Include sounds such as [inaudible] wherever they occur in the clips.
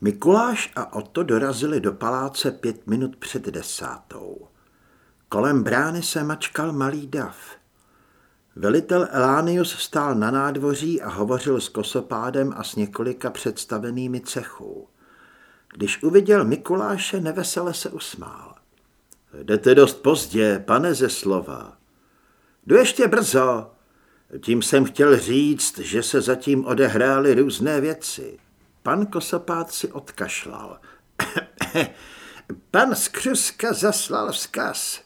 Mikuláš a Otto dorazili do paláce pět minut před desátou. Kolem brány se mačkal malý dav. Velitel Elánius stál na nádvoří a hovořil s kosopádem a s několika představenými cechů. Když uviděl Mikuláše, nevesele se usmál. Jdete dost pozdě, pane ze slova. Jdu ještě brzo. Tím jsem chtěl říct, že se zatím odehrály různé věci. Pan Kosopát si odkašlal. Pan Skřuska zaslal vzkaz.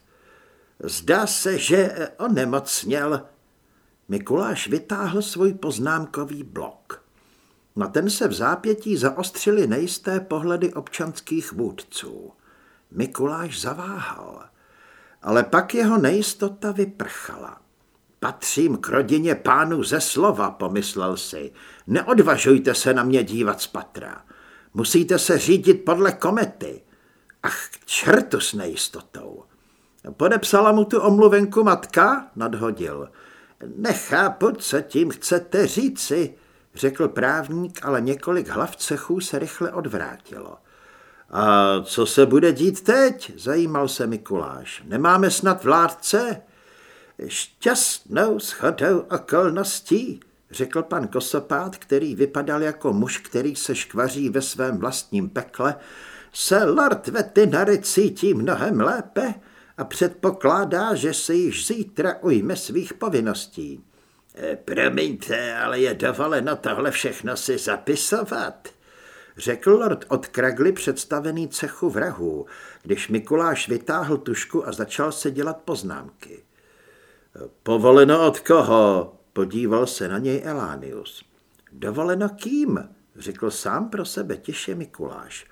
Zdá se, že onemocněl. Mikuláš vytáhl svůj poznámkový blok. Na ten se v zápětí zaostřily nejisté pohledy občanských vůdců. Mikuláš zaváhal, ale pak jeho nejistota vyprchala. Patřím k rodině pánu ze slova, pomyslel si. Neodvažujte se na mě dívat z patra. Musíte se řídit podle komety. Ach, k čertu s nejistotou. Podepsala mu tu omluvenku matka? Nadhodil. Nechápu, co tím chcete říci, řekl právník, ale několik hlav cechů se rychle odvrátilo. A co se bude dít teď? Zajímal se Mikuláš. Nemáme snad vládce? Šťastnou shodou okolností, řekl pan Kosopát, který vypadal jako muž, který se škvaří ve svém vlastním pekle, se lord Vetinary cítí mnohem lépe a předpokládá, že se již zítra ujme svých povinností. E, promiňte, ale je dovoleno tohle všechno si zapisovat, řekl lord od Kragly představený cechu vrahů, když Mikuláš vytáhl tušku a začal se dělat poznámky. Povoleno od koho? Podíval se na něj Elánius. Dovoleno kým? Řekl sám pro sebe tiše Mikuláš.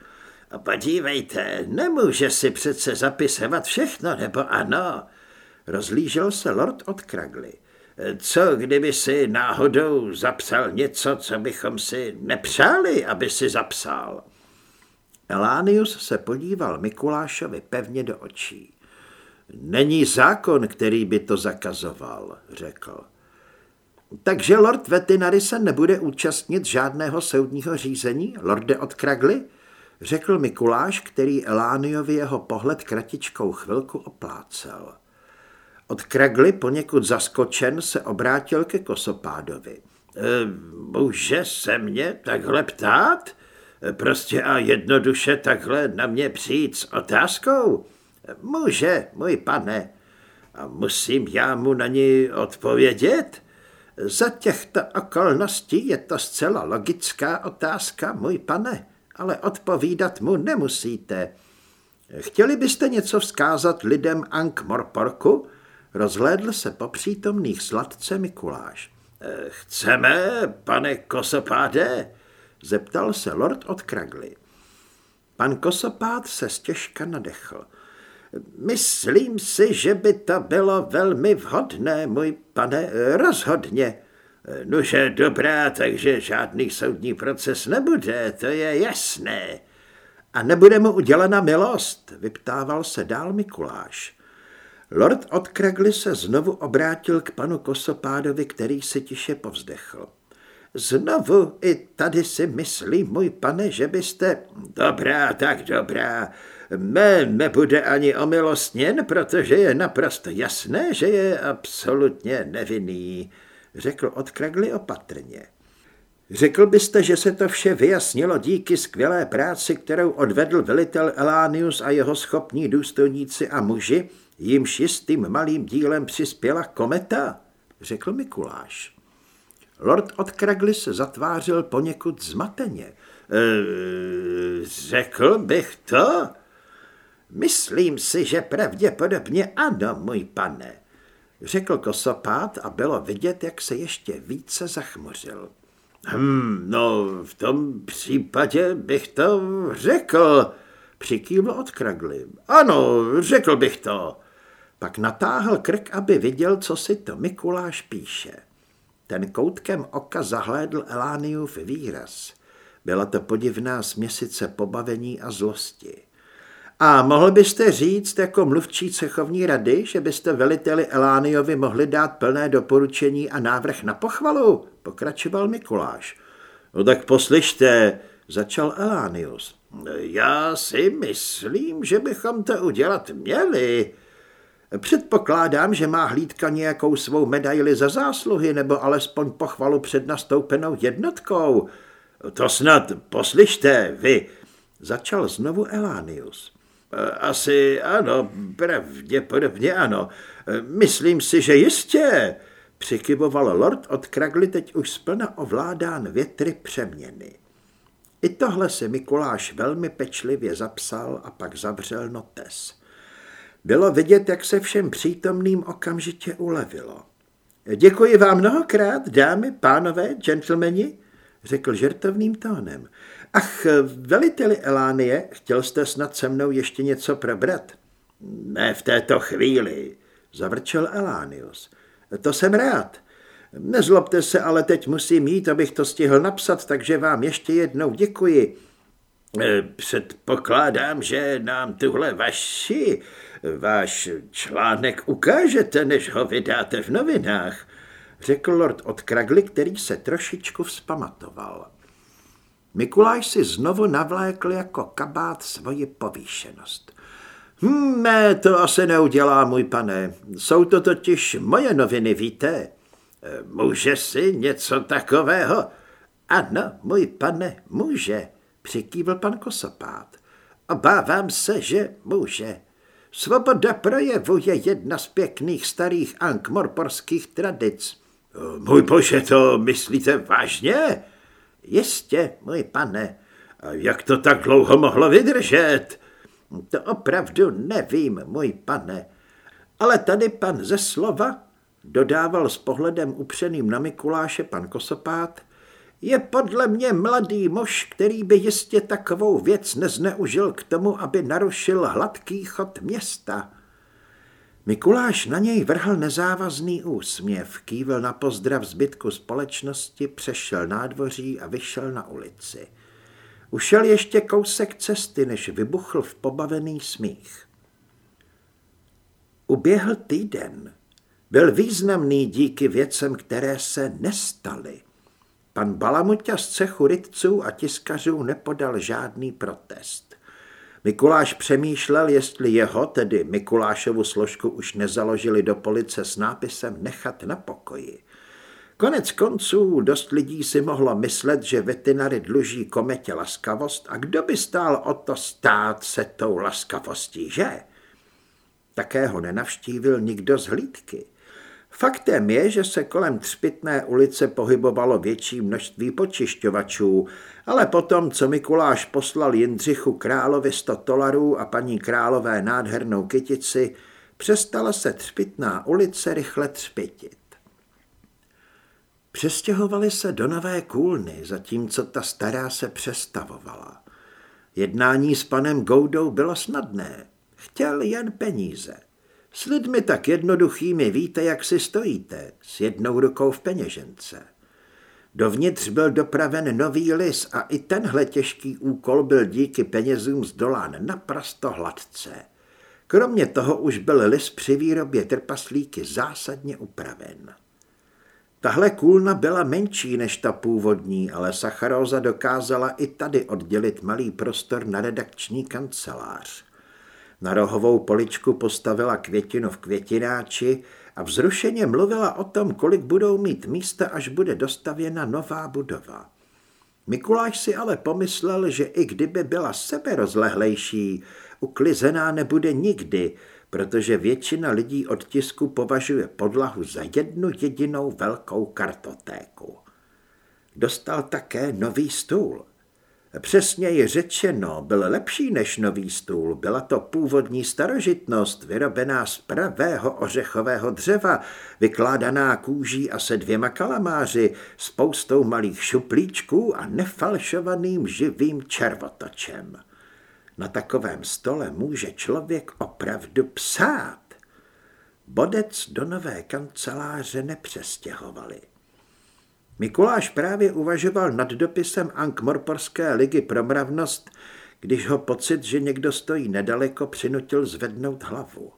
A podívejte, nemůže si přece zapisovat všechno, nebo ano? Rozlížel se lord od Kragly. Co, kdyby si náhodou zapsal něco, co bychom si nepřáli, aby si zapsal? Elánius se podíval Mikulášovi pevně do očí. Není zákon, který by to zakazoval, řekl. Takže lord Vetinary se nebude účastnit žádného soudního řízení, lorde od Kragly? Řekl Mikuláš, který Elániovi jeho pohled kratičkou chvilku oplácel. Od Kragly poněkud zaskočen se obrátil ke Kosopádovi. E, může se mě takhle ptát? Prostě a jednoduše takhle na mě přijít s otázkou? Může, můj pane. A musím já mu na ní odpovědět? Za těchto okolností je to zcela logická otázka, můj pane, ale odpovídat mu nemusíte. Chtěli byste něco vzkázat lidem Ankh-Morporku? Rozhlédl se po přítomných sladce Mikuláš. Chceme, pane Kosopáde? Zeptal se lord od Kragly. Pan Kosopád se stěžka nadechl. Myslím si, že by to bylo velmi vhodné, můj pane, rozhodně. Nože dobrá, takže žádný soudní proces nebude, to je jasné. A nebude mu udělena milost, vyptával se dál Mikuláš. Lord od Kragly se znovu obrátil k panu Kosopádovi, který si tiše povzdechl. Znovu i tady si myslím, můj pane, že byste... Dobrá, tak dobrá. Mé nebude ani omilostněn, protože je naprosto jasné, že je absolutně nevinný, řekl od Kragly opatrně. Řekl byste, že se to vše vyjasnilo díky skvělé práci, kterou odvedl velitel Elánius a jeho schopní důstojníci a muži, jimž jistým malým dílem přispěla kometa, řekl Mikuláš. Lord od Kragly se zatvářil poněkud zmateně. E, řekl bych to? Myslím si, že pravděpodobně ano, můj pane, řekl kosopát a bylo vidět, jak se ještě více zachmořil. Hm, no, v tom případě bych to řekl, přikývl od Kragly. Ano, řekl bych to. Pak natáhl krk, aby viděl, co si to Mikuláš píše. Ten koutkem oka zahlédl Elániův výraz. Byla to podivná směsice pobavení a zlosti. A mohl byste říct jako mluvčí cechovní rady, že byste veliteli Elániovi mohli dát plné doporučení a návrh na pochvalu? Pokračoval Mikuláš. No tak poslyšte, začal Elánius. Já si myslím, že bychom to udělat měli. Předpokládám, že má hlídka nějakou svou medaili za zásluhy nebo alespoň pochvalu před nastoupenou jednotkou. To snad poslyšte, vy, začal znovu Elánius. Asi ano, pravděpodobně ano. Myslím si, že jistě, přikyvoval lord od Kragly teď už splna ovládán větry přeměny. I tohle si Mikuláš velmi pečlivě zapsal a pak zavřel notes. Bylo vidět, jak se všem přítomným okamžitě ulevilo. Děkuji vám mnohokrát, dámy, pánové, gentlemani, řekl žertovným tónem. Ach, veliteli Elánie, chtěl jste snad se mnou ještě něco probrat? Ne v této chvíli, zavrčel Elánius. To jsem rád. Nezlobte se, ale teď musím jít, abych to stihl napsat, takže vám ještě jednou děkuji. E, předpokládám, že nám tuhle vaši, váš článek ukážete, než ho vydáte v novinách, řekl lord od Kragly, který se trošičku vzpamatoval. Mikuláš si znovu navlékl jako kabát svoji povýšenost. Hm, to asi neudělá, můj pane. Jsou to totiž moje noviny, víte? Může si něco takového? Ano, můj pane, může, přikývl pan Kosopát. Obávám se, že může. Svoboda projevu je jedna z pěkných starých ankmorporských tradic. Můj bože, to myslíte vážně? Jistě, můj pane. A jak to tak dlouho mohlo vydržet? To opravdu nevím, můj pane. Ale tady pan ze slova dodával s pohledem upřeným na Mikuláše pan Kosopát, je podle mě mladý muž, který by jistě takovou věc nezneužil k tomu, aby narušil hladký chod města. Mikuláš na něj vrhl nezávazný úsměv, kývil na pozdrav zbytku společnosti, přešel nádvoří a vyšel na ulici. Ušel ještě kousek cesty, než vybuchl v pobavený smích. Uběhl týden. Byl významný díky věcem, které se nestaly. Pan Balamuťa z cechu rytců a tiskařů nepodal žádný protest. Mikuláš přemýšlel, jestli jeho, tedy Mikulášovu složku, už nezaložili do police s nápisem nechat na pokoji. Konec konců dost lidí si mohlo myslet, že veterinary dluží kometě laskavost a kdo by stál o to stát se tou laskavostí, že? Také ho nenavštívil nikdo z hlídky. Faktem je, že se kolem Třpitné ulice pohybovalo větší množství počišťovačů, ale potom, co Mikuláš poslal Jindřichu královi 100 dolarů a paní králové nádhernou kytici, přestala se Třpitná ulice rychle třpitit. Přestěhovali se do nové kůlny, zatímco ta stará se přestavovala. Jednání s panem Goudou bylo snadné. Chtěl jen peníze. S lidmi tak jednoduchými víte, jak si stojíte, s jednou rukou v peněžence. Dovnitř byl dopraven nový lis a i tenhle těžký úkol byl díky penězům zdolán naprosto hladce. Kromě toho už byl lis při výrobě trpaslíky zásadně upraven. Tahle kůlna byla menší než ta původní, ale Sacharóza dokázala i tady oddělit malý prostor na redakční kancelář. Na rohovou poličku postavila květinu v květináči a vzrušeně mluvila o tom, kolik budou mít místa, až bude dostavěna nová budova. Mikuláš si ale pomyslel, že i kdyby byla sebe rozlehlejší, uklizená nebude nikdy, protože většina lidí od tisku považuje podlahu za jednu jedinou velkou kartotéku. Dostal také nový stůl. Přesněji řečeno, byl lepší než nový stůl. Byla to původní starožitnost, vyrobená z pravého ořechového dřeva, vykládaná kůží a se dvěma kalamáři, spoustou malých šuplíčků a nefalšovaným živým červotočem. Na takovém stole může člověk opravdu psát. Bodec do nové kanceláře nepřestěhovali. Mikuláš právě uvažoval nad dopisem Ankmorporské ligy pro mravnost, když ho pocit, že někdo stojí nedaleko, přinutil zvednout hlavu.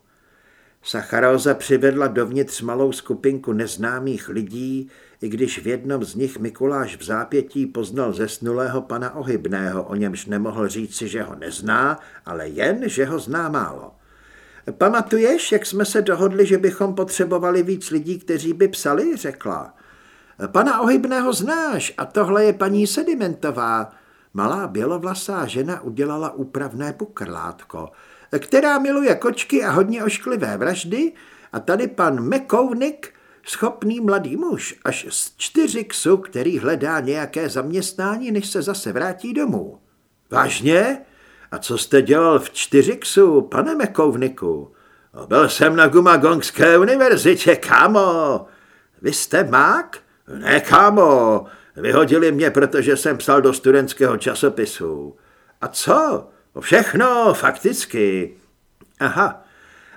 Sacharóza přivedla dovnitř malou skupinku neznámých lidí, i když v jednom z nich Mikuláš v zápětí poznal zesnulého pana Ohybného, o němž nemohl říci, že ho nezná, ale jen, že ho zná málo. Pamatuješ, jak jsme se dohodli, že bychom potřebovali víc lidí, kteří by psali, řekla. Pana Ohybného znáš a tohle je paní Sedimentová. Malá bělovlasá žena udělala úpravné pukrlátko, která miluje kočky a hodně ošklivé vraždy a tady pan Mekounik, schopný mladý muž, až z čtyři ksu, který hledá nějaké zaměstnání, než se zase vrátí domů. Vážně? A co jste dělal v Čtyřiksu, pane Mekouvniku? Byl jsem na Gumagongské univerzitě, kámo. Vy jste mák? Ne, kámo. Vyhodili mě, protože jsem psal do studentského časopisu. A co? Všechno, fakticky. Aha.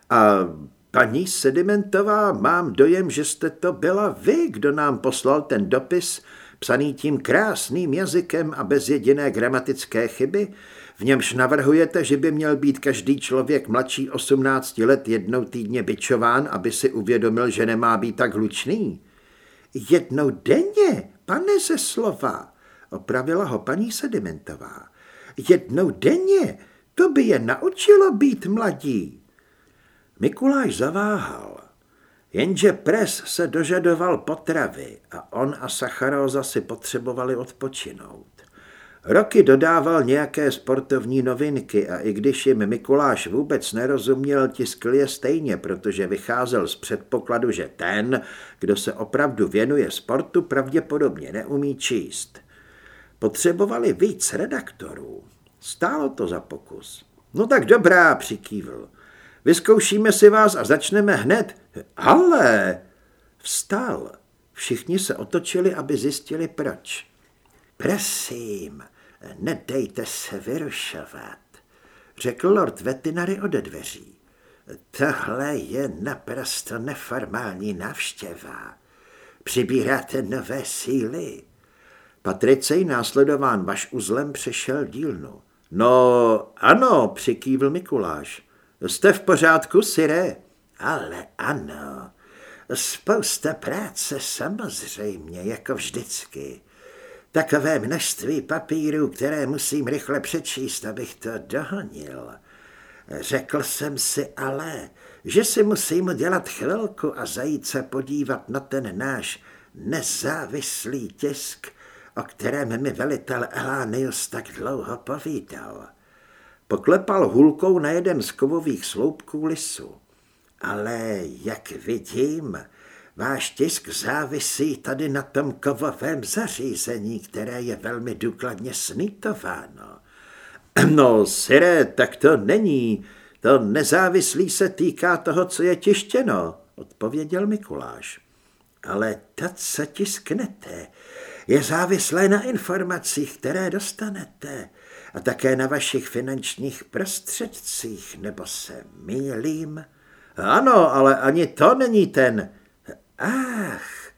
A paní Sedimentová, mám dojem, že jste to byla vy, kdo nám poslal ten dopis, psaný tím krásným jazykem a bez jediné gramatické chyby, v němž navrhujete, že by měl být každý člověk mladší 18 let jednou týdně byčován, aby si uvědomil, že nemá být tak hlučný? Jednou denně, pane ze slova, opravila ho paní Sedimentová. Jednou denně, to by je naučilo být mladí. Mikuláš zaváhal. Jenže pres se dožadoval potravy a on a Sacharóza si potřebovali odpočinout. Roky dodával nějaké sportovní novinky a i když jim Mikuláš vůbec nerozuměl, tiskl je stejně, protože vycházel z předpokladu, že ten, kdo se opravdu věnuje sportu, pravděpodobně neumí číst. Potřebovali víc redaktorů. Stálo to za pokus. No tak dobrá, přikývl. Vyzkoušíme si vás a začneme hned. Ale... Vstal. Všichni se otočili, aby zjistili proč. Prosím, nedejte se vyrušovat, řekl lord Vetinary ode dveří. Tohle je naprosto neformální návštěva. Přibíráte nové síly. Patricej následován vaš uzlem přešel dílnu. No, ano, přikývl Mikuláš. Jste v pořádku, Sire? Ale ano, spousta práce samozřejmě, jako vždycky. Takové množství papírů, které musím rychle přečíst, abych to dohonil. Řekl jsem si ale, že si musím dělat chvilku a zajít se podívat na ten náš nezávislý tisk, o kterém mi velitel Elánius tak dlouho povídal. Poklepal hůlkou na jeden z kovových sloupků lisu. Ale jak vidím, Váš tisk závisí tady na tom kovovém zařízení, které je velmi důkladně snitováno. [clears throat] No, sire, tak to není. To nezávislý se týká toho, co je tištěno, odpověděl Mikuláš. Ale to, co tisknete, je závislé na informacích, které dostanete a také na vašich finančních prostředcích, nebo se mýlím? Ano, ale ani to není ten Ach,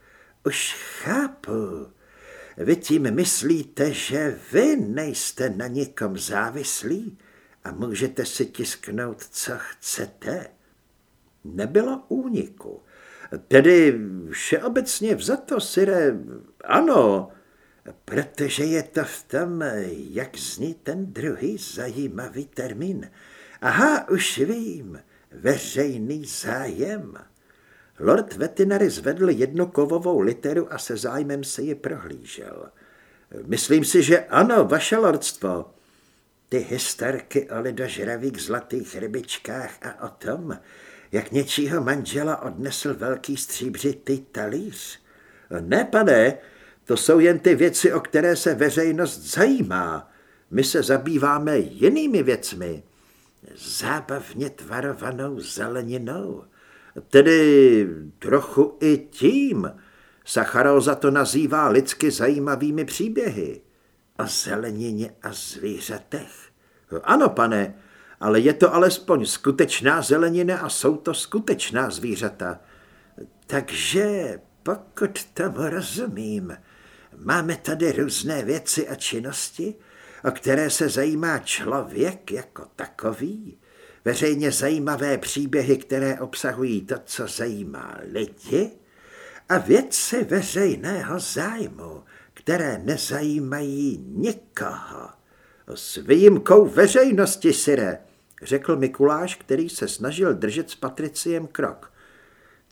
už chápu. Vy tím myslíte, že vy nejste na nikom závislí a můžete si tisknout, co chcete? Nebylo úniku. Tedy všeobecně vzato, Sire, ano, protože je to v tom, jak zní ten druhý zajímavý termín. Aha, už vím, veřejný zájem. Lord Vetinary zvedl jednu kovovou literu a se zájmem se ji prohlížel. Myslím si, že ano, vaše lordstvo. Ty historky o lidožravých zlatých rybičkách a o tom, jak něčího manžela odnesl velký stříbřitý talíř. Ne, pane, to jsou jen ty věci, o které se veřejnost zajímá. My se zabýváme jinými věcmi. Zábavně tvarovanou zeleninou Tedy trochu i tím. Sacharóza to nazývá lidsky zajímavými příběhy. O zelenině a zvířatech? Ano, pane, ale je to alespoň skutečná zelenina a jsou to skutečná zvířata. Takže, pokud tomu rozumím, máme tady různé věci a činnosti, o které se zajímá člověk jako takový, veřejně zajímavé příběhy, které obsahují to, co zajímá lidi, a věci veřejného zájmu, které nezajímají nikoho. S výjimkou veřejnosti, Sire, řekl Mikuláš, který se snažil držet s Patriciem krok.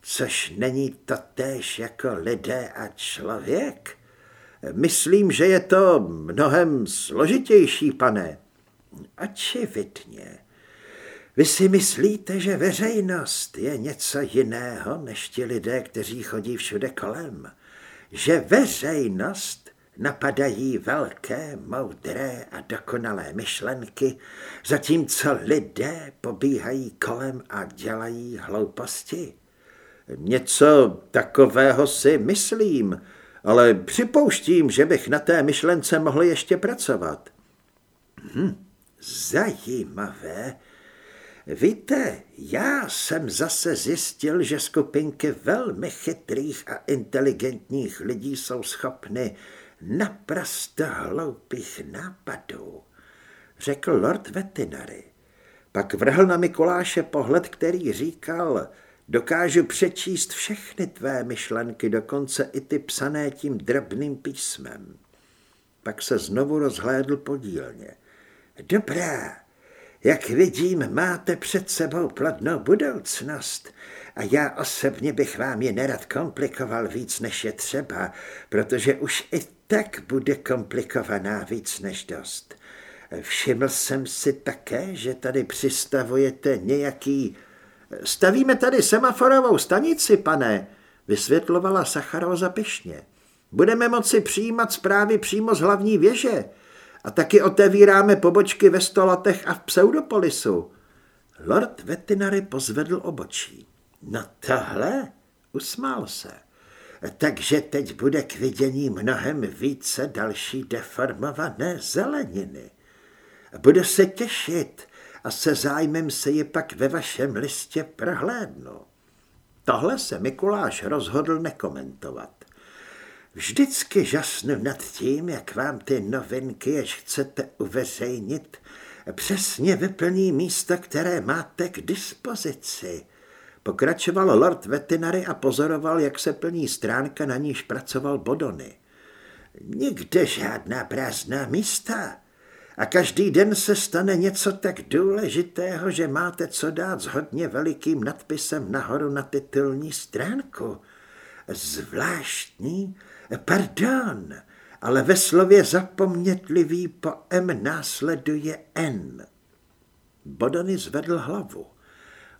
Což není to též jako lidé a člověk? Myslím, že je to mnohem složitější, pane. Očividně. Vy si myslíte, že veřejnost je něco jiného než ti lidé, kteří chodí všude kolem? Že veřejnost napadají velké, moudré a dokonalé myšlenky, zatímco lidé pobíhají kolem a dělají hlouposti? Něco takového si myslím, ale připouštím, že bych na té myšlence mohl ještě pracovat. Hm, zajímavé. Víte, já jsem zase zjistil, že skupinky velmi chytrých a inteligentních lidí jsou schopny naprosto hloupých nápadů, řekl lord Vetinary. Pak vrhl na Mikuláše pohled, který říkal, dokážu přečíst všechny tvé myšlenky, dokonce i ty psané tím drobným písmem. Pak se znovu rozhlédl podílně. Dobrá, jak vidím, máte před sebou plodnou budoucnost a já osobně bych vám je nerad komplikoval víc, než je třeba, protože už i tak bude komplikovaná víc než dost. Všiml jsem si také, že tady přistavujete nějaký... Stavíme tady semaforovou stanici, pane, vysvětlovala Sacharoza pyšně. Budeme moci přijímat zprávy přímo z hlavní věže a taky otevíráme pobočky ve Stolatech a v Pseudopolisu. Lord Vetinary pozvedl obočí. No tohle? Usmál se. Takže teď bude k vidění mnohem více další deformované zeleniny. Budu se těšit a se zájmem se je pak ve vašem listě prohlédnu. Tohle se Mikuláš rozhodl nekomentovat. Vždycky žasnu nad tím, jak vám ty novinky, jež chcete uveřejnit, přesně vyplní místo, které máte k dispozici. Pokračoval Lord Vetinary a pozoroval, jak se plní stránka, na níž pracoval Bodony. Nikde žádná prázdná místa. A každý den se stane něco tak důležitého, že máte co dát s hodně velikým nadpisem nahoru na titulní stránku. Zvláštní, pardon, ale ve slově zapomnětlivý po M následuje N. Bodony zvedl hlavu.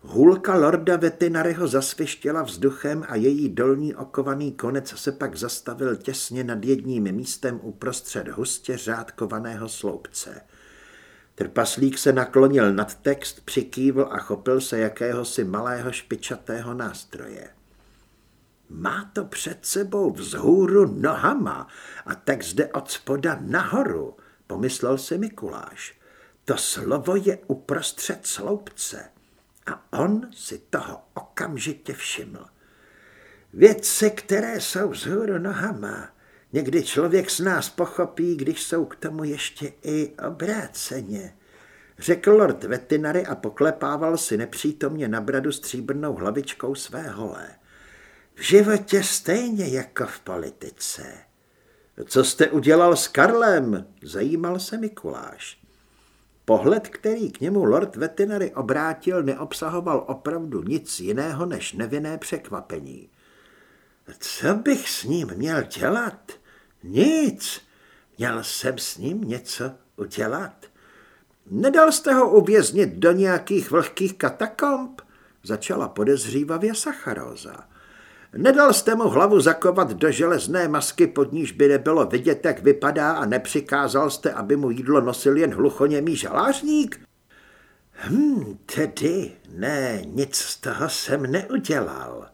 Hůlka lorda Vetinaryho zasvištěla vzduchem a její dolní okovaný konec se pak zastavil těsně nad jedním místem uprostřed hustě řádkovaného sloupce. Trpaslík se naklonil nad text, přikývl a chopil se jakéhosi malého špičatého nástroje. Má to před sebou vzhůru nohama a text jde od spoda nahoru, pomyslel si Mikuláš. To slovo je uprostřed sloupce. A on si toho okamžitě všiml. Věci, které jsou vzhůru nohama, někdy člověk z nás pochopí, když jsou k tomu ještě i obráceně. Řekl lord Vetinary a poklepával si nepřítomně na bradu stříbrnou hlavičkou své holé. V životě stejně jako v politice. Co jste udělal s Karlem? Zajímal se Mikuláš. Pohled, který k němu lord Vetinary obrátil, neobsahoval opravdu nic jiného než nevinné překvapení. Co bych s ním měl dělat? Nic. Měl jsem s ním něco udělat. Nedal jste ho uvěznit do nějakých vlhkých katakomb? Začala podezřívavě Sacharóza. Nedal jste mu hlavu zakovat do železné masky, pod níž by nebylo vidět, jak vypadá a nepřikázal jste, aby mu jídlo nosil jen hluchoněmý žalářník? Hm, tedy ne, nic z toho jsem neudělal,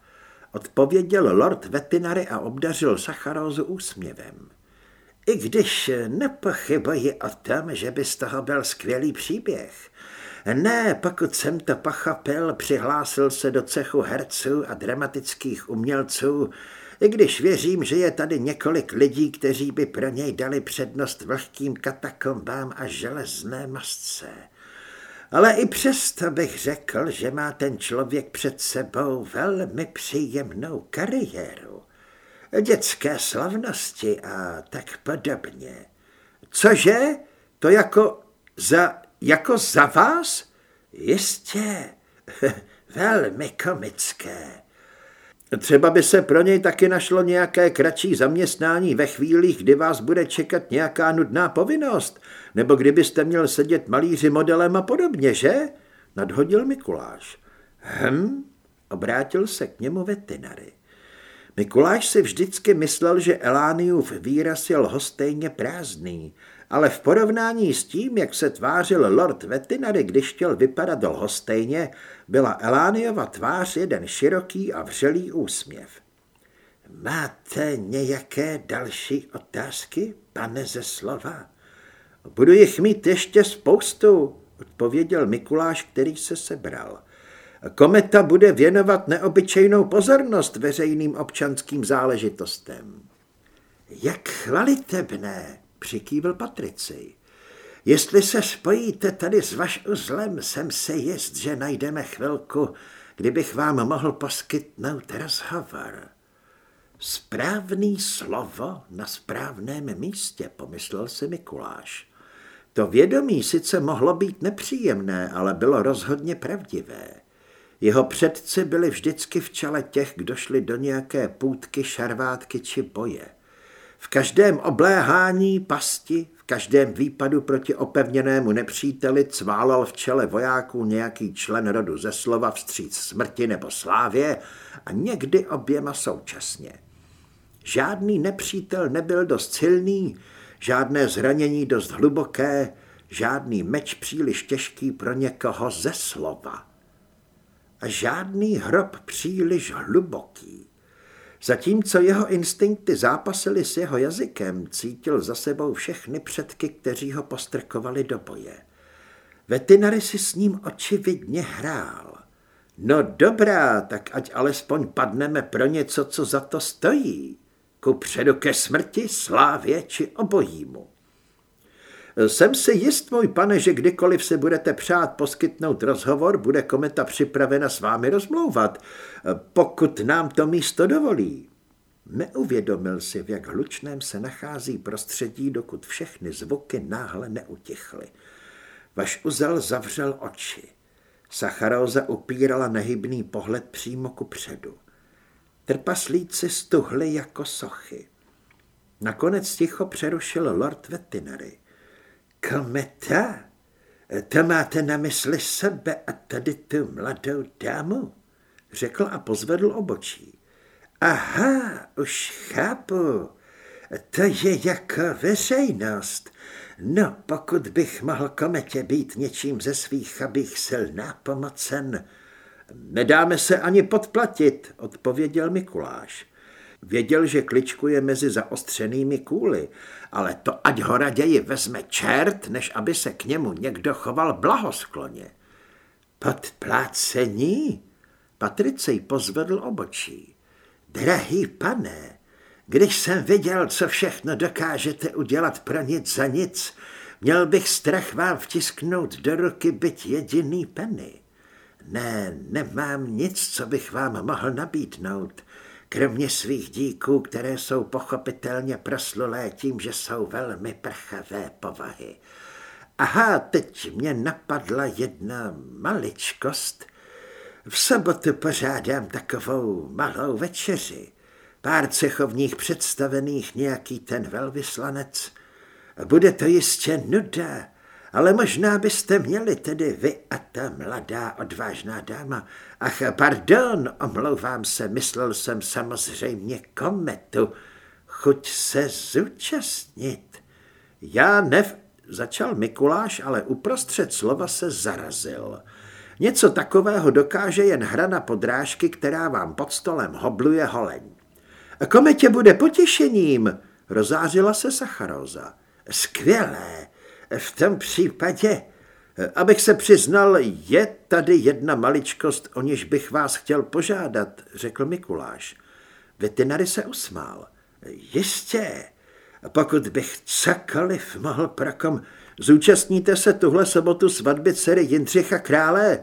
odpověděl lord Vetinary a obdařil Sacharózu úsměvem. I když nepochybuji o tom, že by z toho byl skvělý příběh, ne, pokud jsem to pochopil, přihlásil se do cechu herců a dramatických umělců, i když věřím, že je tady několik lidí, kteří by pro něj dali přednost vlhkým katakombám a železné masce. ale i přesto bych řekl, že má ten člověk před sebou velmi příjemnou kariéru. Dětské slavnosti a tak podobně. Cože? To jako za, jako za vás? Jistě, [laughs] velmi komické. Třeba by se pro něj taky našlo nějaké kratší zaměstnání ve chvílích, kdy vás bude čekat nějaká nudná povinnost, nebo kdybyste měl sedět malíři modelem a podobně, že? Nadhodil Mikuláš. Hm, obrátil se k němu veterinary. Mikuláš si vždycky myslel, že Elániův výraz je lhostejně prázdný, ale v porovnání s tím, jak se tvářil Lord Vetinary, když chtěl vypadat lhostejně, byla Elániova tvář jeden široký a vřelý úsměv. Máte nějaké další otázky, pane ze slova? Budu jich mít ještě spoustu, odpověděl Mikuláš, který se sebral. Kometa bude věnovat neobyčejnou pozornost veřejným občanským záležitostem. Jak chvalitebné, přikývil Patricej. Jestli se spojíte tady s vaš uzlem, jsem se jist, že najdeme chvilku, kdybych vám mohl poskytnout rozhovor. Správný slovo na správném místě, pomyslel si Mikuláš. To vědomí sice mohlo být nepříjemné, ale bylo rozhodně pravdivé. Jeho předci byli vždycky v čele těch, kdo šli do nějaké půdky, šarvátky či boje. V každém obléhání pasti, v každém výpadu proti opevněnému nepříteli cválal v čele vojáků nějaký člen rodu ze slova vstříc smrti nebo slávě a někdy oběma současně. Žádný nepřítel nebyl dost silný, žádné zranění dost hluboké, žádný meč příliš těžký pro někoho ze slova. A žádný hrob příliš hluboký. Zatímco jeho instinkty zápasily s jeho jazykem, cítil za sebou všechny předky, kteří ho postrkovali do boje. Vetinary si s ním očividně hrál. No dobrá, tak ať alespoň padneme pro něco, co za to stojí. Ku předu ke smrti, slávě či obojímu. Jsem si jist, můj pane, že kdykoliv se budete přát poskytnout rozhovor, bude kometa připravena s vámi rozmlouvat, pokud nám to místo dovolí. Neuvědomil si, v jak hlučném se nachází prostředí, dokud všechny zvuky náhle neutichly. Vaš uzel zavřel oči. Sacharóza upírala nehybný pohled přímo ku předu. Trpaslíci stuhli jako sochy. Nakonec ticho přerušil Lord Vetinary. Kometa? To máte na mysli sebe a tady tu mladou dámu? Řekl a pozvedl obočí. Aha, už chápu. To je jako veřejnost. No, pokud bych mohl kometě být něčím ze svých chabých sil nápomocen. Nedáme se ani podplatit, odpověděl Mikuláš. Věděl, že kličkuje mezi zaostřenými kůly, ale to ať ho raději vezme čert, než aby se k němu někdo choval blahoskloně. Podplácení? Patricej pozvedl obočí. Drahý pane, když jsem viděl, co všechno dokážete udělat pro nic za nic, měl bych strach vám vtisknout do ruky byť jediný penny. Ne, nemám nic, co bych vám mohl nabídnout kromě svých díků, které jsou pochopitelně proslulé tím, že jsou velmi prchavé povahy. Aha, teď mě napadla jedna maličkost. V sobotu pořádám takovou malou večeři. Pár cechovních představených, nějaký ten velvyslanec. Bude to jistě nuda, ale možná byste měli tedy vy a ta mladá odvážná dáma. Ach, pardon, omlouvám se, myslel jsem samozřejmě kometu. Chuť se zúčastnit. Já nev... Začal Mikuláš, ale uprostřed slova se zarazil. Něco takového dokáže jen hra na podrážky, která vám pod stolem hobluje holeň. Kometě bude potěšením, rozářila se Sacharoza. Skvělé, v tom případě, abych se přiznal, je tady jedna maličkost, o něž bych vás chtěl požádat, řekl Mikuláš. Veterinary se usmál. Jistě, pokud bych cokoliv mohl pro kom... Zúčastníte se tuhle sobotu svatby dcery Jindřicha Krále?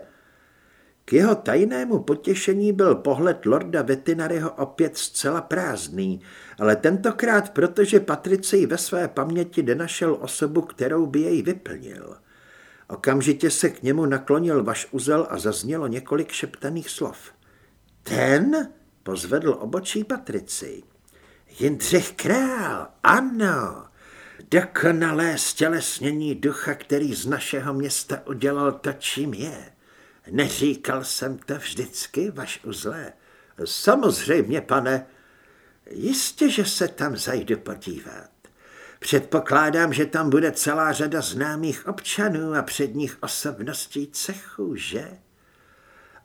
K jeho tajnému potěšení byl pohled lorda Vetinaryho opět zcela prázdný, ale tentokrát protože Patricej ve své paměti nenašel osobu, kterou by jej vyplnil. Okamžitě se k němu naklonil vaš uzel a zaznělo několik šeptaných slov. Ten? pozvedl obočí Patrici. Jindřich král, ano. Dokonalé stělesnění ducha, který z našeho města udělal to, čím je. Neříkal jsem to vždycky, vaš uzlé. Samozřejmě, pane. Jistě, že se tam zajdu podívat. Předpokládám, že tam bude celá řada známých občanů a předních osobností cechu, že?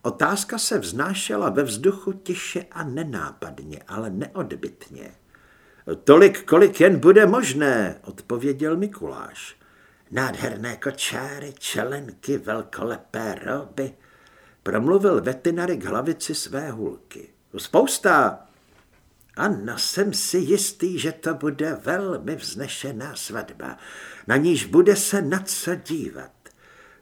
Otázka se vznášela ve vzduchu tiše a nenápadně, ale neodbitně. Tolik, kolik jen bude možné, odpověděl Mikuláš. Nádherné kočáry, čelenky, velkolepé roby, promluvil veterinary k hlavici své hůlky. Spousta. Ano, jsem si jistý, že to bude velmi vznešená svatba, na níž bude se na co dívat.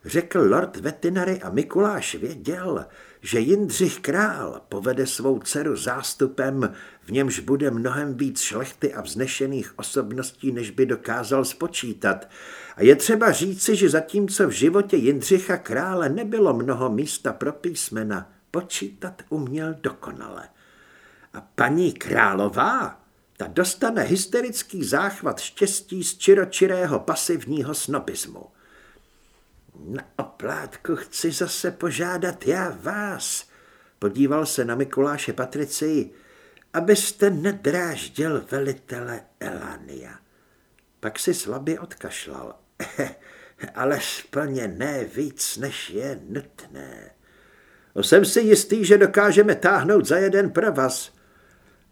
Řekl lord veterinary a Mikuláš věděl, že Jindřich král povede svou dceru zástupem, v němž bude mnohem víc šlechty a vznešených osobností, než by dokázal spočítat. A je třeba říci, že zatímco v životě Jindřicha krále nebylo mnoho místa pro písmena, počítat uměl dokonale. A paní králová, ta dostane hysterický záchvat štěstí z čiročirého pasivního snobismu. Na oplátku chci zase požádat já vás, podíval se na Mikuláše Patricii, abyste nedráždil velitele Elania. Pak si slabě odkašlal. [laughs] Ale splně ne víc, než je nutné. Jsem si jistý, že dokážeme táhnout za jeden pravaz.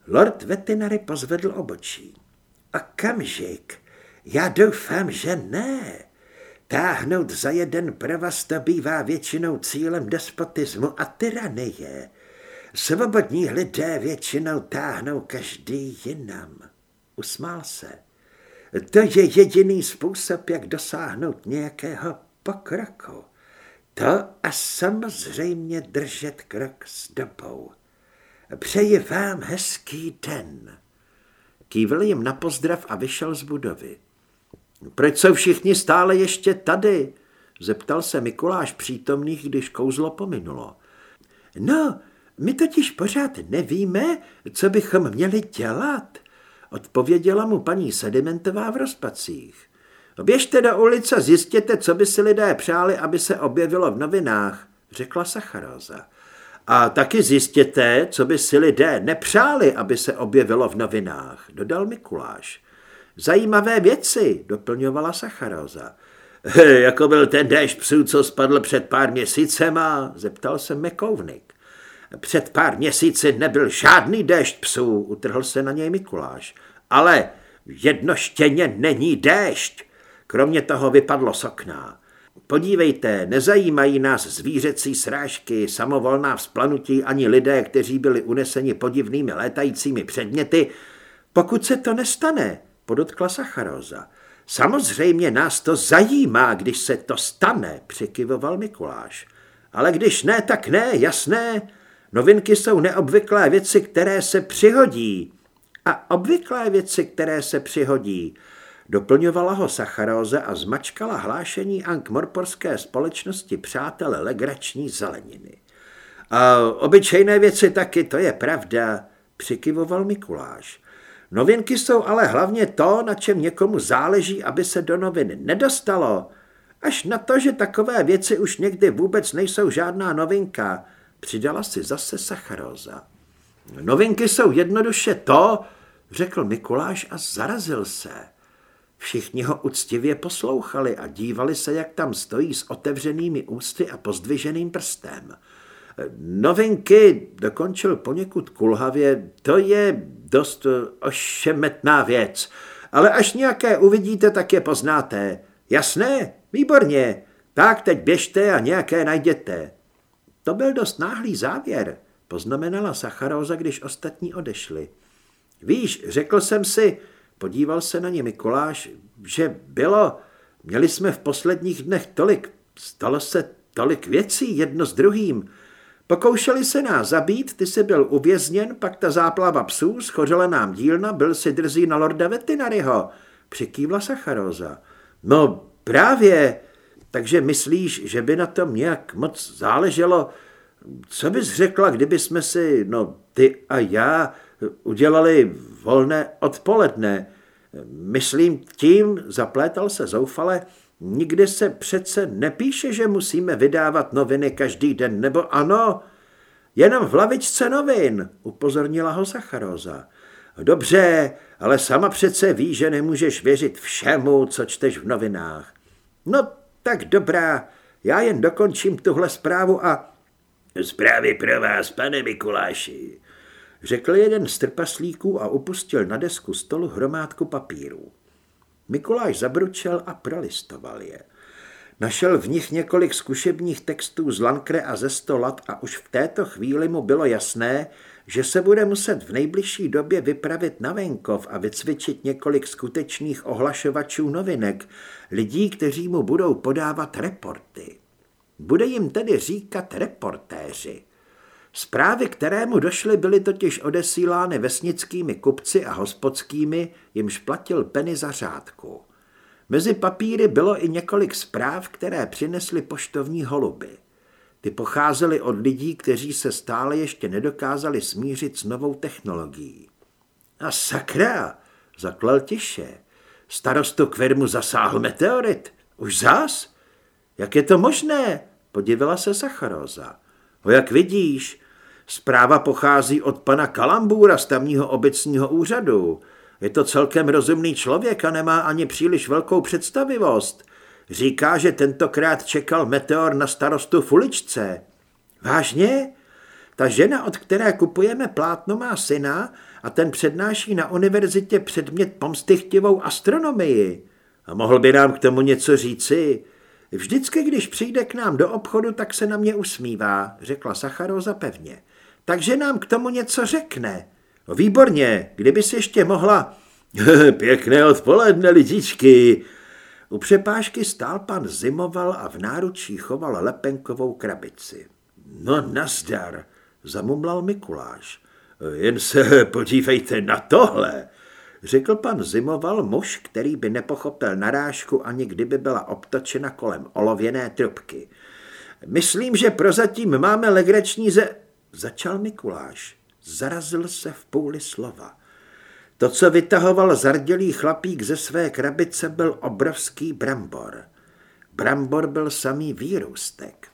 Lord Vetinary pozvedl obočí. A kamžik, já doufám, že ne. Táhnout za jeden pravaz to bývá většinou cílem despotismu a tyranie. Svobodní lidé většinou táhnou každý jinam. Usmál se. To je jediný způsob, jak dosáhnout nějakého pokroku. To a samozřejmě držet krok s dobou. Přeji vám hezký den. Kývil jim na pozdrav a vyšel z budovy. Proč jsou všichni stále ještě tady? Zeptal se Mikuláš přítomných, když kouzlo pominulo. No, my totiž pořád nevíme, co bychom měli dělat, odpověděla mu paní Sedimentová v rozpacích. Běžte do ulice zjistěte, co by si lidé přáli, aby se objevilo v novinách, řekla Sacharóza. A taky zjistěte, co by si lidé nepřáli, aby se objevilo v novinách, dodal Mikuláš. Zajímavé věci, doplňovala Sacharóza. [laughs] Jako byl ten déšť psů, co spadl před pár měsícema, zeptal se Mekovnik. Před pár měsíci nebyl žádný déšť psů, utrhl se na něj Mikuláš. Ale jedno štěně není déšť. Kromě toho vypadlo sokná. Podívejte, nezajímají nás zvířecí srážky, samovolná vzplanutí ani lidé, kteří byli uneseni podivnými létajícími předměty. Pokud se to nestane, podotkla Sacharóza. Samozřejmě nás to zajímá, když se to stane, přikyvoval Mikuláš. Ale když ne, tak ne, jasné. Novinky jsou neobvyklé věci, které se přihodí. A obvyklé věci, které se přihodí. Doplňovala ho Sacharóza a zmačkala hlášení Ankmorporské společnosti Přátel legrační zeleniny. A obyčejné věci taky, to je pravda, přikyvoval Mikuláš. Novinky jsou ale hlavně to, na čem někomu záleží, aby se do novin nedostalo. Až na to, že takové věci už někdy vůbec nejsou žádná novinka, přidala si zase Sacharóza. Novinky jsou jednoduše to, řekl Mikuláš a zarazil se. Všichni ho uctivě poslouchali a dívali se, jak tam stojí s otevřenými ústy a pozdviženým prstem. Novinky, dokončil poněkud kulhavě, to je dost ošemetná věc, ale až nějaké uvidíte, tak je poznáte. Jasné? Výborně. Tak teď běžte a nějaké najděte. To byl dost náhlý závěr, poznamenala Sacharóza, když ostatní odešli. Víš, řekl jsem si, podíval se na ně Mikuláš, že bylo, Měli jsme v posledních dnech tolik, stalo se tolik věcí jedno s druhým. Pokoušeli se nás zabít, ty jsi byl uvězněn, pak ta záplava psů, schořela nám dílna, byl si drzí na lorda Vetinaryho. Přikývla Sacharoza. No právě, takže myslíš, že by na tom nějak moc záleželo? Co bys řekla, kdyby jsme si, no ty a já, udělali volné odpoledne? Myslím tím, zaplétal se zoufale, nikdy se přece nepíše, že musíme vydávat noviny každý den, nebo ano? Jenom v lavičce novin, upozornila ho Sacharoza. Dobře, ale sama přece ví, že nemůžeš věřit všemu, co čteš v novinách. No tak dobrá, já jen dokončím tuhle zprávu a... Zprávy pro vás, pane Mikuláši, řekl jeden z trpaslíků a upustil na desku stolu hromádku papírů. Mikuláš zabručel a prolistoval je. Našel v nich několik zkušebních textů z Lankre a ze Stolat a už v této chvíli mu bylo jasné, že se bude muset v nejbližší době vypravit na venkov a vycvičit několik skutečných ohlašovačů novinek, lidí, kteří mu budou podávat reporty. Bude jim tedy říkat reportéři. Zprávy, kterému došly, byly totiž odesílány vesnickými kupci a hospodskými, jimž platil peny za řádku. Mezi papíry bylo i několik zpráv, které přinesly poštovní holuby. Ty pocházely od lidí, kteří se stále ještě nedokázali smířit s novou technologií. A sakra, zaklel tiše. Starostu Kvermu zasáhl meteorit. Už zás? Jak je to možné? Podivila se Sacharoza. O jak vidíš, zpráva pochází od pana Kalambůra z tamního obecního úřadu. Je to celkem rozumný člověk a nemá ani příliš velkou představivost. Říká, že tentokrát čekal meteor na starostu v uličce. Vážně? Ta žena, od které kupujeme plátno, má syna a ten přednáší na univerzitě předmět pomstychtivou astronomii. A mohl by nám k tomu něco říci? Vždycky, když přijde k nám do obchodu, tak se na mě usmívá, řekla Sacharoza pevně. Takže nám k tomu něco řekne. Výborně, kdyby si ještě mohla... [laughs] Pěkné odpoledne, lidičky, u přepážky stál pan Zimoval a v náručí choval lepenkovou krabici. No nazdar, zamumlal Mikuláš. Jen se podívejte na tohle, řekl pan Zimoval muž, který by nepochopil narážku ani kdyby byla obtočena kolem olověné trubky. Myslím, že prozatím máme legrační ze... Začal Mikuláš. Zarazil se v půli slova. To, co vytahoval zardělý chlapík ze své krabice, byl obrovský brambor. Brambor byl samý výrůstek.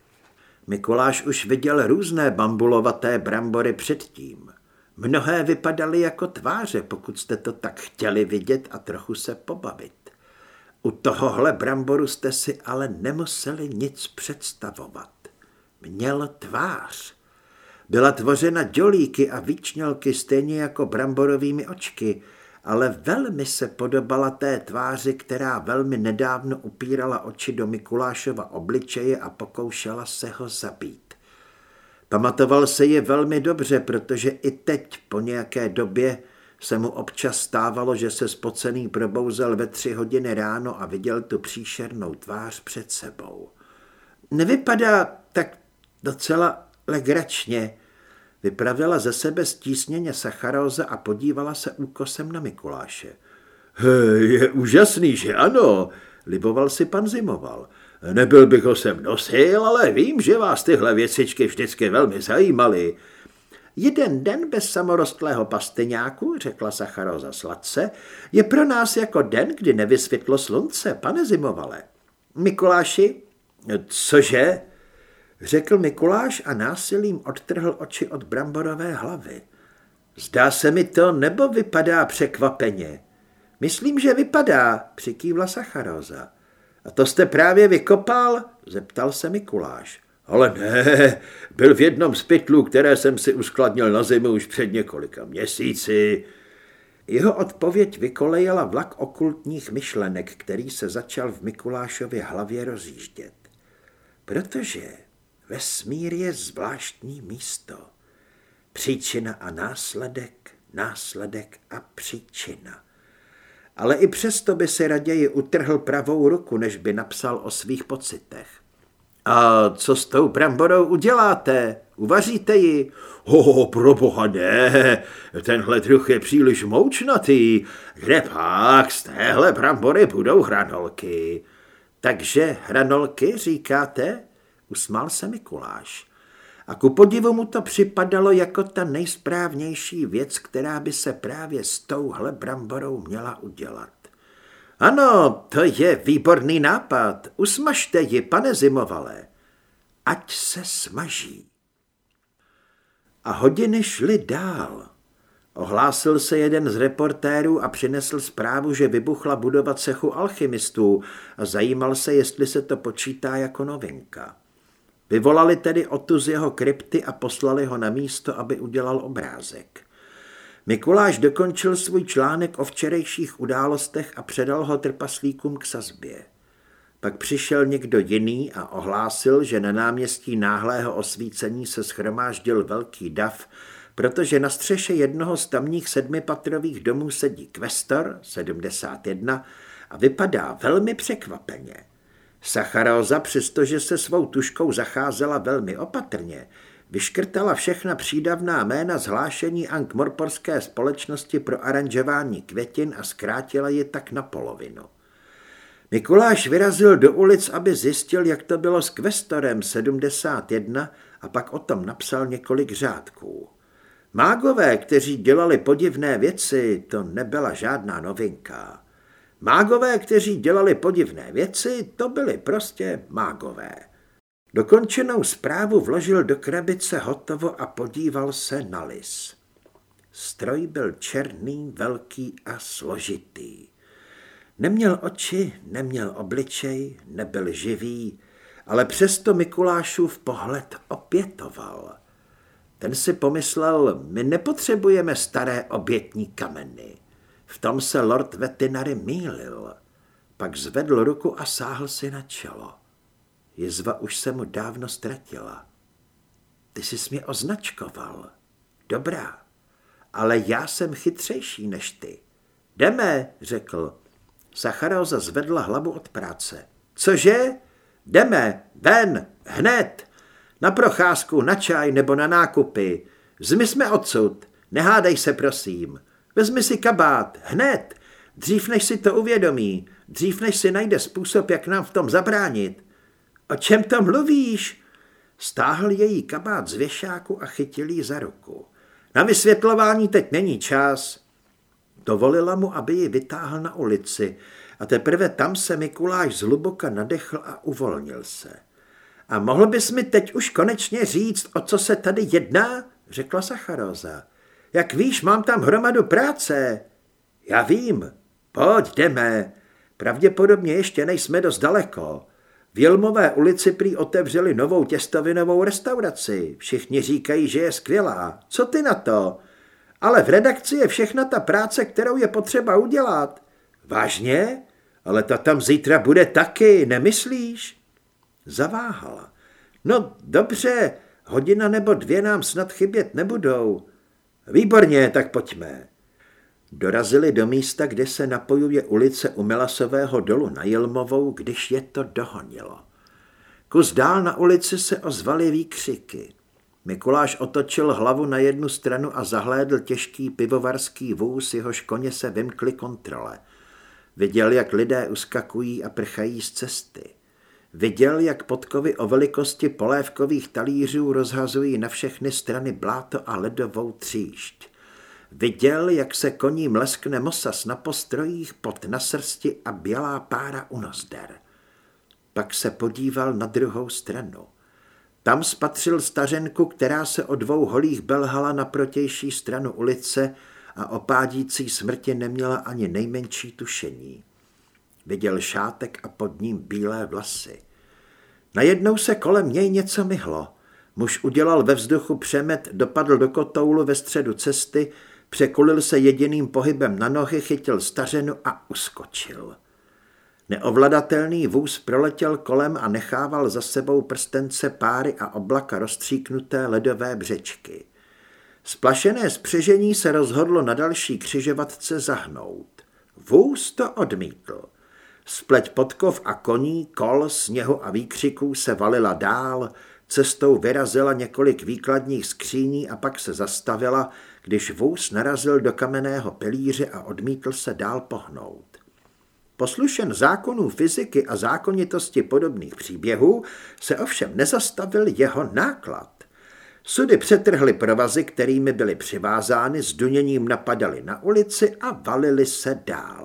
Mikuláš už viděl různé bambulovaté brambory předtím. Mnohé vypadaly jako tváře, pokud jste to tak chtěli vidět a trochu se pobavit. U tohohle bramboru jste si ale nemuseli nic představovat. Měl tvář. Byla tvořena dělíky a výčnělky stejně jako bramborovými očky, ale velmi se podobala té tváři, která velmi nedávno upírala oči do Mikulášova obličeje a pokoušela se ho zabít. Pamatoval se je velmi dobře, protože i teď po nějaké době se mu občas stávalo, že se spocený probouzel ve tři hodiny ráno a viděl tu příšernou tvář před sebou. Nevypadá tak docela legračně, Vypravila ze sebe stísněně Sacharóza a podívala se úkosem na Mikuláše. Je úžasný, že ano, liboval si pan Zimoval. Nebyl bych ho sem nosil, ale vím, že vás tyhle věcičky vždycky velmi zajímaly. Jeden den bez samorostlého pastyňáku, řekla Sacharoza sladce, je pro nás jako den, kdy nevysvětlo slunce, pane Zimovale. Mikuláši, cože? Řekl Mikuláš a násilím odtrhl oči od bramborové hlavy. Zdá se mi to, nebo vypadá překvapeně? Myslím, že vypadá, přikývla Sacharoza. A to jste právě vykopal? zeptal se Mikuláš. Ale ne, byl v jednom z pytlů, které jsem si uskladnil na zimu už před několika měsíci. Jeho odpověď vykolejela vlak okultních myšlenek, který se začal v Mikulášově hlavě rozjíždět. Protože Vesmír je zvláštní místo. Příčina a následek, následek a příčina. ale i přesto by si raději utrhl pravou ruku, než by napsal o svých pocitech. A co s tou bramborou uděláte? Uvaříte ji? Ho, pro boha ne, tenhle druh je příliš moučnatý. Kde pak z téhle brambory budou hranolky? Takže hranolky, říkáte? Usmál se Mikuláš. A ku podivu mu to připadalo jako ta nejsprávnější věc, která by se právě s touhle bramborou měla udělat. Ano, to je výborný nápad. Usmažte ji, pane Zimovale. Ať se smaží. A hodiny šly dál. Ohlásil se jeden z reportérů a přinesl zprávu, že vybuchla budova cechu alchymistů a zajímal se, jestli se to počítá jako novinka. Vyvolali tedy Otu z jeho krypty a poslali ho na místo, aby udělal obrázek. Mikuláš dokončil svůj článek o včerejších událostech a předal ho trpaslíkům k sazbě. Pak přišel někdo jiný a ohlásil, že na náměstí náhlého osvícení se schromáždil velký dav, protože na střeše jednoho z tamních sedmipatrových domů sedí kvestor 71 a vypadá velmi překvapeně. Sacharóza, přestože se svou tuškou zacházela velmi opatrně, vyškrtala všechna přídavná jména zhlášení Ankmorporské společnosti pro aranžování květin a zkrátila je tak na polovinu. Mikuláš vyrazil do ulic, aby zjistil, jak to bylo s kvestorem 71 a pak o tom napsal několik řádků. Mágové, kteří dělali podivné věci, to nebyla žádná novinka. Mágové, kteří dělali podivné věci, to byli prostě mágové. Dokončenou zprávu vložil do krabice hotovo a podíval se na lis. Stroj byl černý, velký a složitý. Neměl oči, neměl obličej, nebyl živý, ale přesto Mikulášův pohled opětoval. Ten si pomyslel, my nepotřebujeme staré obětní kameny. V tom se lord Vetinary mýlil. Pak zvedl ruku a sáhl si na čelo. Jizva už se mu dávno ztratila. Ty jsi mě označkoval. Dobrá, ale já jsem chytřejší než ty. Jdeme, řekl. Sacharoza zvedla hlavu od práce. Cože? Jdeme, ven, hned. Na procházku, na čaj nebo na nákupy. Zmy jsme odsud. Nehádej se, prosím. Vezmi si kabát, hned. Dřív než si to uvědomí, dřív než si najde způsob, jak nám v tom zabránit. O čem to mluvíš? Stáhl její kabát z věšáku a chytil jí za ruku. Na vysvětlování teď není čas. Dovolila mu, aby ji vytáhl na ulici a teprve tam se Mikuláš zhluboka nadechl a uvolnil se. A mohl bys mi teď už konečně říct, o co se tady jedná? řekla Sacharoza. Jak víš, mám tam hromadu práce. Já vím. Pojď, jdeme. Pravděpodobně ještě nejsme dost daleko. V Jelmové ulici prý otevřeli novou těstovinovou restauraci. Všichni říkají, že je skvělá. Co ty na to? Ale v redakci je všechna ta práce, kterou je potřeba udělat. Vážně? Ale ta tam zítra bude taky, nemyslíš? Zaváhala. No dobře, hodina nebo dvě nám snad chybět nebudou. Výborně, tak pojďme. Dorazili do místa, kde se napojuje ulice u Milasového dolu na Jelmovou, když je to dohonilo. Kus dál na ulici se ozvaly výkřiky. Mikuláš otočil hlavu na jednu stranu a zahlédl těžký pivovarský vůz, jehož koně se vymkly kontrole. Viděl, jak lidé uskakují a prchají z cesty. Viděl, jak podkovy o velikosti polévkových talířů rozhazují na všechny strany bláto a ledovou tříšť. Viděl, jak se koní mleskne mosas na postrojích, pod na srsti a bělá pára u nozder. Pak se podíval na druhou stranu. Tam spatřil stařenku, která se o dvou holích belhala na protější stranu ulice a o pádící smrti neměla ani nejmenší tušení. Viděl šátek a pod ním bílé vlasy. Najednou se kolem něj něco myhlo. Muž udělal ve vzduchu přemet, dopadl do kotoulu ve středu cesty, překulil se jediným pohybem na nohy, chytil stařenu a uskočil. Neovladatelný vůz proletěl kolem a nechával za sebou prstence páry a oblaka rozstříknuté ledové břečky. Splašené spřežení se rozhodlo na další křižovatce zahnout. Vůz to odmítl. Spleť podkov a koní, kol, sněhu a výkřiků se valila dál, cestou vyrazila několik výkladních skříní a pak se zastavila, když vůz narazil do kamenného pilíře a odmítl se dál pohnout. Poslušen zákonů fyziky a zákonitosti podobných příběhů se ovšem nezastavil jeho náklad. Sudy přetrhly provazy, kterými byly přivázány, s duněním napadali na ulici a valili se dál.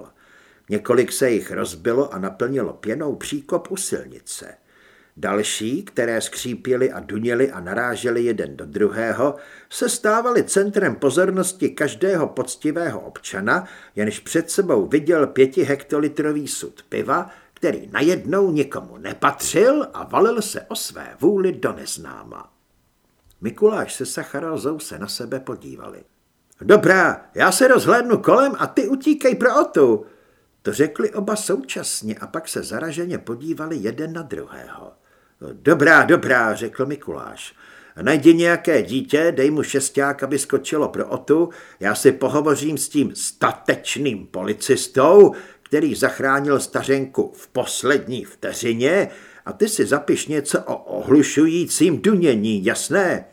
Několik se jich rozbilo a naplnilo pěnou příkop u silnice. Další, které skřípěly a duněly a narážely jeden do druhého, se stávaly centrem pozornosti každého poctivého občana, jenž před sebou viděl pěti hektolitrový sud piva, který najednou nikomu nepatřil a valil se o své vůli do neznáma. Mikuláš se Sacharózou se na sebe podívali. Dobrá, já se rozhlédnu kolem a ty utíkej pro Otu. To řekli oba současně a pak se zaraženě podívali jeden na druhého. Dobrá, dobrá, řekl Mikuláš. Najdi nějaké dítě, dej mu šesták, aby skočilo pro Otu, já si pohovořím s tím statečným policistou, který zachránil stařenku v poslední vteřině a ty si zapiš něco o ohlušujícím dunění, jasné?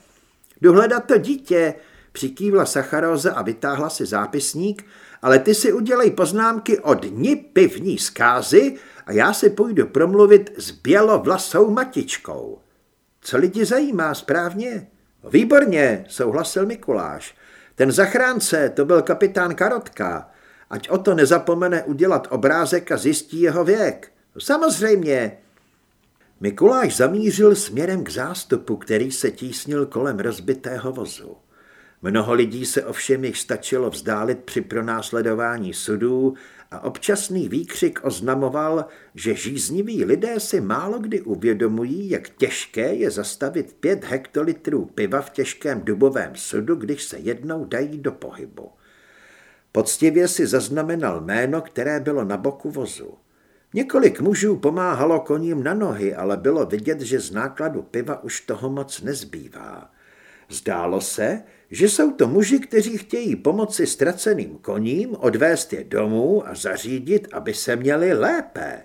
Jdu hledat to dítě, přikývla Sacharoza a vytáhla si zápisník, ale ty si udělej poznámky o dni pivní zkázy a já si půjdu promluvit s bělovlasou matičkou. Co lidi zajímá správně? Výborně, souhlasil Mikuláš. Ten zachránce, to byl kapitán Karotka. Ať o to nezapomene udělat obrázek a zjistí jeho věk. Samozřejmě. Mikuláš zamířil směrem k zástupu, který se tísnil kolem rozbitého vozu. Mnoho lidí se ovšem jich stačilo vzdálit při pronásledování sudů a občasný výkřik oznamoval, že žízniví lidé si málo kdy uvědomují, jak těžké je zastavit pět hektolitrů piva v těžkém dubovém sudu, když se jednou dají do pohybu. Poctivě si zaznamenal jméno, které bylo na boku vozu. Několik mužů pomáhalo koním na nohy, ale bylo vidět, že z nákladu piva už toho moc nezbývá. Zdálo se, že jsou to muži, kteří chtějí pomoci ztraceným koním, odvést je domů a zařídit, aby se měli lépe.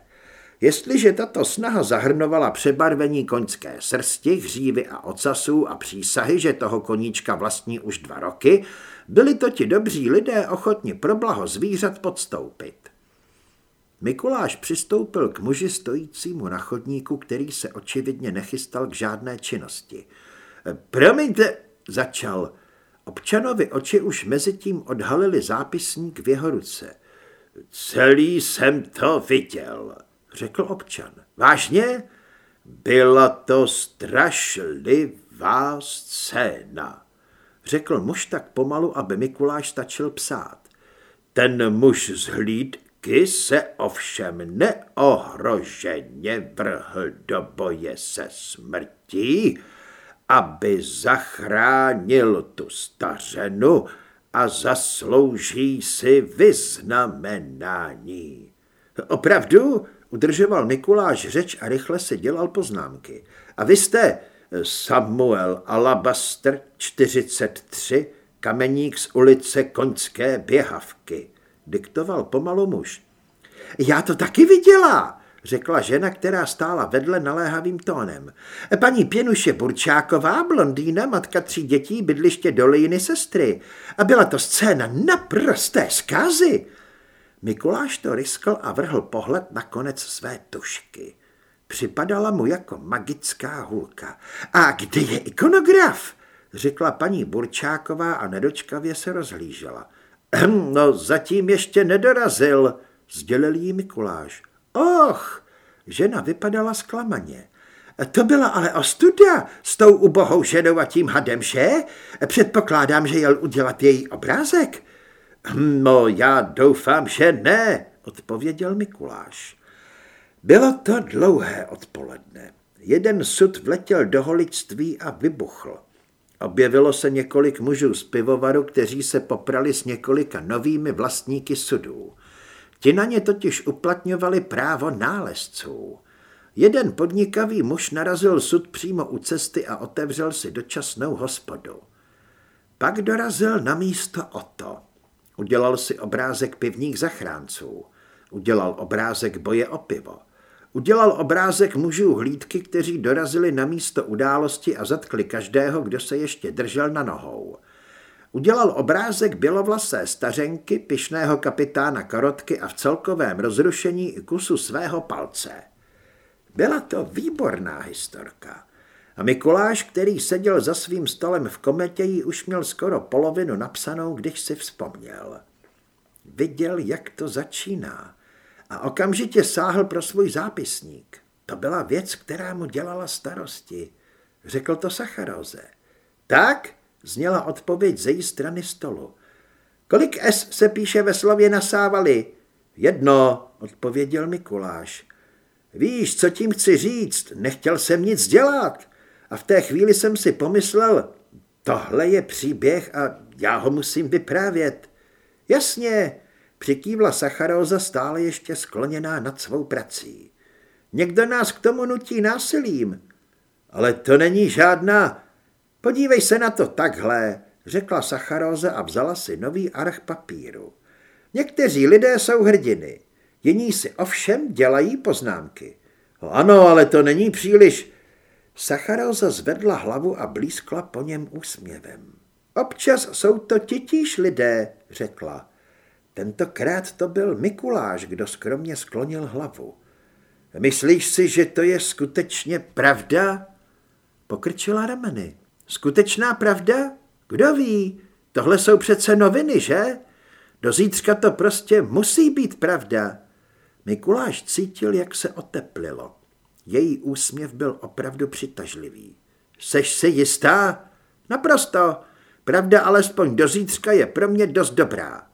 Jestliže tato snaha zahrnovala přebarvení koňské srsti, hřívy a ocasů a přísahy, že toho koníčka vlastní už dva roky, byli to ti dobří lidé ochotni pro blaho zvířat podstoupit. Mikuláš přistoupil k muži stojícímu na chodníku, který se očividně nechystal k žádné činnosti. Promiňte, začal. Občanovi oči už mezi tím odhalili zápisník v jeho ruce. Celý jsem to viděl, řekl občan. Vážně? Byla to strašlivá scéna, řekl muž tak pomalu, aby Mikuláš stačil psát. Ten muž z hlídky se ovšem neohroženě vrhl do boje se smrtí, aby zachránil tu stařenu a zaslouží si vyznamenání. Opravdu? Udržoval Mikuláš řeč a rychle se dělal poznámky. A vy jste Samuel Alabastr 43, kameník z ulice Koňské běhavky, diktoval pomalu muž. Já to taky viděla, řekla žena, která stála vedle naléhavým tónem. Paní Pěnuše Burčáková, blondýna, matka tří dětí, bydliště doliny sestry. A byla to scéna naprosté zkázy. Mikuláš to riskl a vrhl pohled na konec své tušky. Připadala mu jako magická hulka. A kde je ikonograf? řekla paní Burčáková a nedočkavě se rozhlížela. Ehm, no, zatím ještě nedorazil, sdělil jí Mikuláš. Och, žena vypadala zklamaně. To byla ale ostuda s tou ubohou ženou a tím hadem, že? Předpokládám, že jel udělat její obrázek. No, já doufám, že ne, odpověděl Mikuláš. Bylo to dlouhé odpoledne. Jeden sud vletěl do holictví a vybuchl. Objevilo se několik mužů z pivovaru, kteří se poprali s několika novými vlastníky sudů. Ti na ně totiž uplatňovali právo nálezců. Jeden podnikavý muž narazil sud přímo u cesty a otevřel si dočasnou hospodu. Pak dorazil na místo Oto. Udělal si obrázek pivních zachránců. Udělal obrázek boje o pivo. Udělal obrázek mužů hlídky, kteří dorazili na místo události a zatkli každého, kdo se ještě držel na nohou. Udělal obrázek bělovlasé stařenky, pišného kapitána Karotky a v celkovém rozrušení i kusu svého palce. Byla to výborná historka. A Mikuláš, který seděl za svým stolem v kometě, ji už měl skoro polovinu napsanou, když si vzpomněl. Viděl, jak to začíná a okamžitě sáhl pro svůj zápisník. To byla věc, která mu dělala starosti. Řekl to Sacharoze. Tak, zněla odpověď ze její strany stolu. Kolik S se píše ve slově nasávali? Jedno, odpověděl Mikuláš. Víš, co tím chci říct, nechtěl jsem nic dělat. A v té chvíli jsem si pomyslel, tohle je příběh a já ho musím vyprávět. Jasně, přikývla Sacharóza stále ještě skloněná nad svou prací. Někdo nás k tomu nutí násilím. Ale to není žádná... Podívej se na to takhle, řekla Sacharóza a vzala si nový arch papíru. Někteří lidé jsou hrdiny, jiní si ovšem dělají poznámky. Ano, ale to není příliš... Sacharóza zvedla hlavu a blízkla po něm úsměvem. Občas jsou to titíž lidé, řekla. Tentokrát to byl Mikuláš, kdo skromně sklonil hlavu. Myslíš si, že to je skutečně pravda? Pokrčila rameny. Skutečná pravda? Kdo ví? Tohle jsou přece noviny, že? Do zítřka to prostě musí být pravda. Mikuláš cítil, jak se oteplilo. Její úsměv byl opravdu přitažlivý. Seš si jistá? Naprosto. Pravda alespoň do zítřka je pro mě dost dobrá.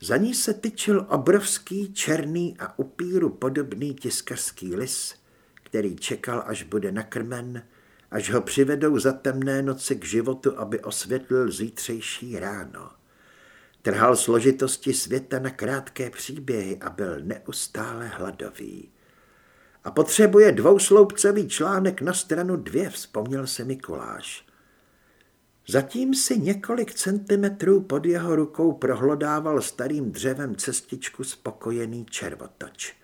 Za ní se tyčil obrovský černý a upíru podobný tiskařský lis, který čekal, až bude nakrmen, až ho přivedou za temné noci k životu, aby osvětlil zítřejší ráno. Trhal složitosti světa na krátké příběhy a byl neustále hladový. A potřebuje dvousloupcový článek na stranu dvě, vzpomněl se Mikuláš. Zatím si několik centimetrů pod jeho rukou prohlodával starým dřevem cestičku spokojený červotoč.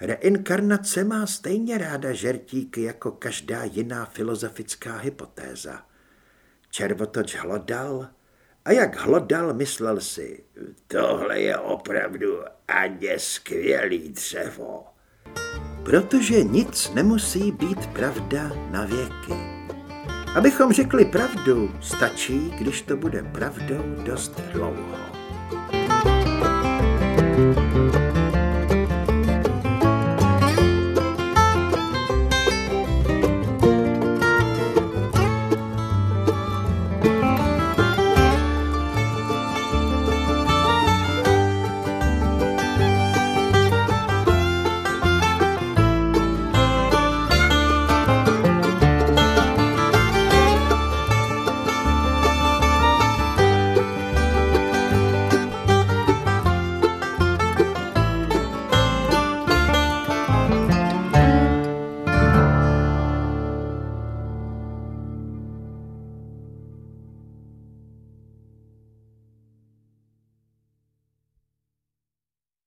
Reinkarnace má stejně ráda žertíky jako každá jiná filozofická hypotéza. Červotoč hlodal a jak hlodal, myslel si, tohle je opravdu ani skvělý dřevo. Protože nic nemusí být pravda na věky. Abychom řekli pravdu, stačí, když to bude pravdou dost dlouho. thank you